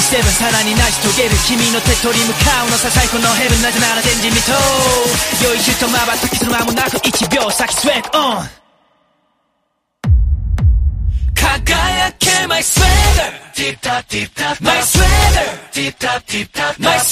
してもさらに成し遂げる君の手取り向かうのさ最高のヘルなぜなら前人未到よいし日とまばたきする間もなく一秒先スウェークオン。輝けマイスウェーダーティッタティッタマイスウェーダーティッタティッタマイー